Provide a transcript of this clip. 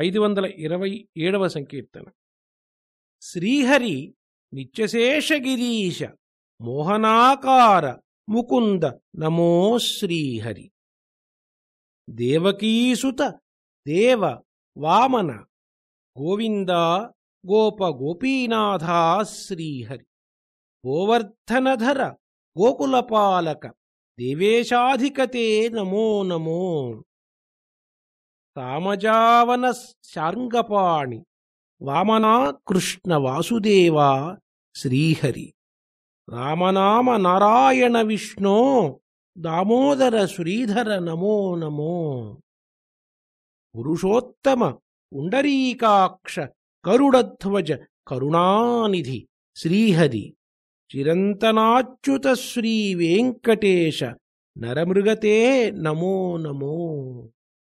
ఐదు వందల ఇరవై ఏడవ సంకీర్తన. శ్రీహరి నిత్యశేషగిరీశ మోహనాకార ముకుంద నమో శ్రీహరి. దేవకీసుత దేవ వామన గోవింద గోప గోపీనాథా శ్రీహరి. గోవర్ధనధర గోకులపాలక దేవేశాధికతే నమో నమో తామజావన శార్ంగపాణి వామనా కృష్ణ వాసుదేవ శ్రీహరి రామనామ నారాయణ విష్ణో దామోదర శ్రీధర నమో నమో పురుషోత్తమ పుండరీకాక్ష కరుడధ్వజ కరుణానిధి శ్రీహరి చిరంతనాచ్యుత శ్రీ నరమృగతే నమో నమో